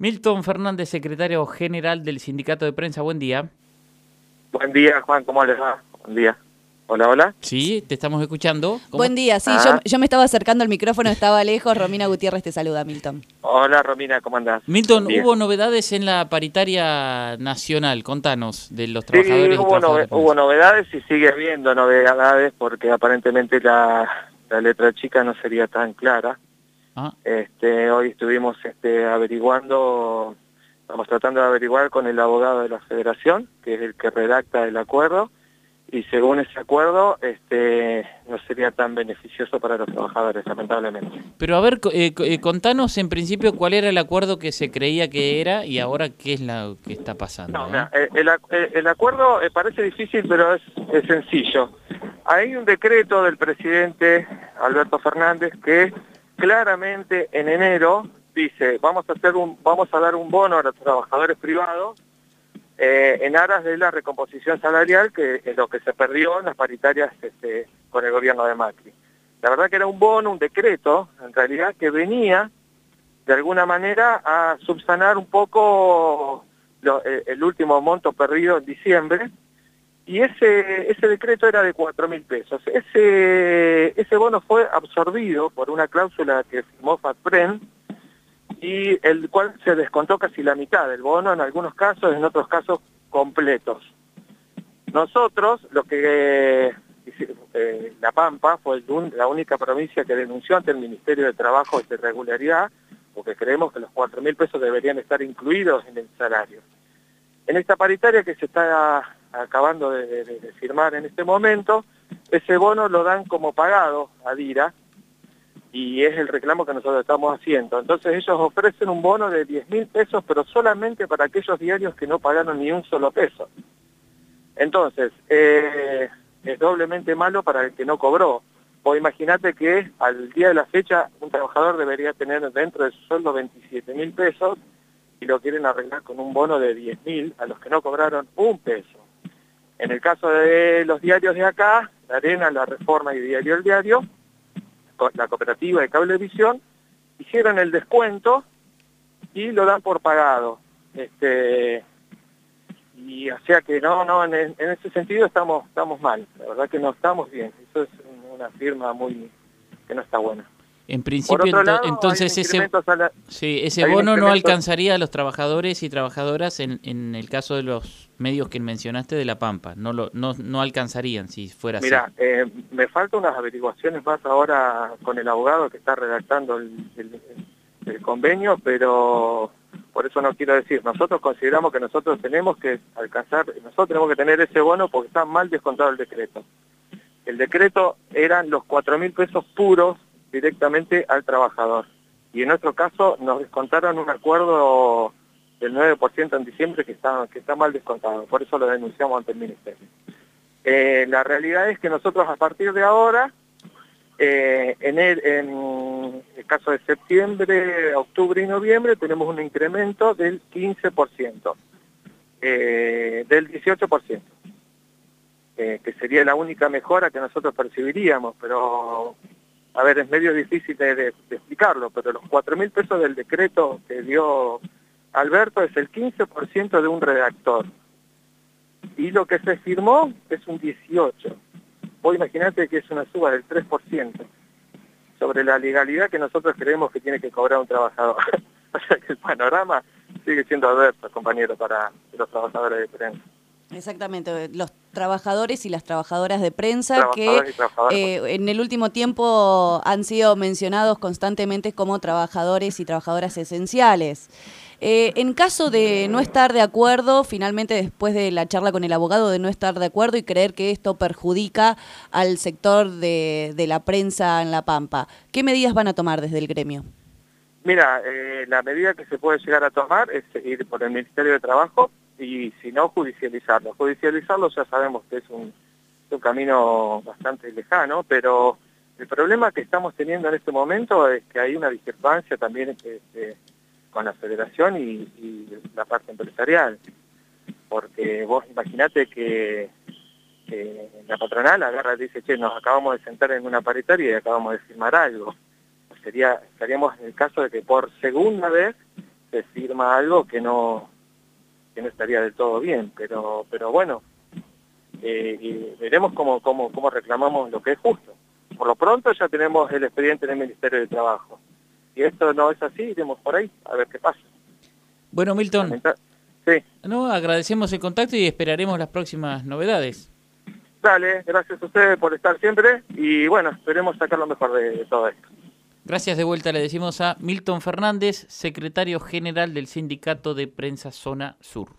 Milton Fernández, secretario general del Sindicato de Prensa, buen día. Buen día, Juan, ¿cómo les va? Buen día. Hola, hola. Sí, te estamos escuchando. ¿Cómo? Buen día, sí, ah. yo, me estaba acercando al micrófono, estaba lejos. Romina Gutiérrez te saluda, Milton. Hola, Romina, ¿cómo andás? Milton, ¿hubo novedades en la paritaria nacional? Contanos, de los trabajadores sí, hubo, hubo novedades y sigue habiendo novedades porque aparentemente la, la letra chica no sería tan clara. Ah. Este, hoy estuvimos este, averiguando, estamos tratando de averiguar con el abogado de la federación, que es el que redacta el acuerdo, y según ese acuerdo este, no sería tan beneficioso para los trabajadores, lamentablemente. Pero a ver, eh, eh, contanos en principio cuál era el acuerdo que se creía que era y ahora qué es lo que está pasando. No, eh, el, acuerdo parece difícil, pero es, es sencillo. Hay un decreto del presidente Alberto Fernández que claramente en enero dice, vamos a, hacer un, vamos a dar un bono a los trabajadores privados eh, en aras de la recomposición salarial, que es lo que se perdió en las paritarias este, con el gobierno de Macri. La verdad que era un bono, un decreto, en realidad, que venía de alguna manera a subsanar un poco eh, el último monto perdido en diciembre, y ese, ese decreto era de 4 mil pesos. Ese, ese bono fue absorbido por una cláusula que firmó FATPREN y el cual se descontó casi la mitad del bono, en algunos casos, en otros casos completos. Nosotros, lo que eh, La Pampa fue la única provincia que denunció ante el Ministerio de Trabajo esta irregularidad, porque creemos que los 4 mil pesos deberían estar incluidos en el salario. En esta paritaria que se está acabando de, firmar en este momento, ese bono lo dan como pagado a DIRA y es el reclamo que nosotros estamos haciendo. Entonces ellos ofrecen un bono de 10 mil pesos, pero solamente para aquellos diarios que no pagaron ni un solo peso. Entonces, eh, es doblemente malo para el que no cobró. O imagínate que al día de la fecha un trabajador debería tener dentro de su sueldo 27 mil pesos y lo quieren arreglar con un bono de 10 mil a los que no cobraron un peso. En el caso de los diarios de acá, la Arena, La Reforma y Diario El Diario, la cooperativa de Cablevisión, hicieron el descuento y lo dan por pagado. Este, y o sea que no, no, en, en, ese sentido estamos, estamos mal, la verdad que no estamos bien. Eso es una firma muy que no está buena. En principio, entonces ese, sí, ese bono no alcanzaría a los trabajadores y trabajadoras en, en, el caso de los medios que mencionaste de La Pampa. No lo no, no alcanzarían si fuera así. Mira, eh, me faltan unas averiguaciones más ahora con el abogado que está redactando el, el, convenio, pero por eso no quiero decir. Nosotros consideramos que nosotros tenemos que alcanzar, nosotros tenemos que tener ese bono porque está mal descontado el decreto. El decreto eran los cuatro mil pesos puros directamente al trabajador. Y en nuestro caso nos descontaron un acuerdo del 9% en diciembre que está, que está mal descontado, por eso lo denunciamos ante el Ministerio. Eh, la realidad es que nosotros a partir de ahora, eh, en, el, en el caso de septiembre, octubre y noviembre, tenemos un incremento del 15%, eh, del 18%, que sería la única mejora que nosotros percibiríamos, pero a ver, es medio difícil de, explicarlo, pero los 4 mil pesos del decreto que dio Alberto es el 15% de un redactor. Y lo que se firmó es un 18%. Vos imaginate que es una suba del 3% sobre la legalidad que nosotros creemos que tiene que cobrar un trabajador. o sea que el panorama sigue siendo adverso, compañero, para los trabajadores de prensa. Exactamente, los trabajadores y las trabajadoras de prensa que eh, en el último tiempo han sido mencionados constantemente como trabajadores y trabajadoras esenciales. Eh, en caso de no estar de acuerdo, finalmente después de la charla con el abogado de no estar de acuerdo y creer que esto perjudica al sector de, la prensa en La Pampa, ¿qué medidas van a tomar desde el gremio? Mira, eh, la medida que se puede llegar a tomar es ir por el Ministerio de Trabajo y si no, judicializarlo. Judicializarlo ya sabemos que es un, camino bastante lejano, pero el problema que estamos teniendo en este momento es que hay una discrepancia también este, con la federación y, la parte empresarial. Porque vos imaginate que, la patronal agarra y dice, che, nos acabamos de sentar en una paritaria y acabamos de firmar algo. Sería, estaríamos en el caso de que por segunda vez se firma algo que no que no estaría del todo bien, pero pero bueno, eh, veremos cómo, cómo, cómo reclamamos lo que es justo. Por lo pronto ya tenemos el expediente en el Ministerio de Trabajo. Si esto no es así, iremos por ahí a ver qué pasa. Bueno, Milton. Sí. No, agradecemos el contacto y esperaremos las próximas novedades. Dale, gracias a ustedes por estar siempre y bueno, esperemos sacar lo mejor de todo esto. Gracias de vuelta, le decimos a Milton Fernández, secretario general del Sindicato de Prensa Zona Sur.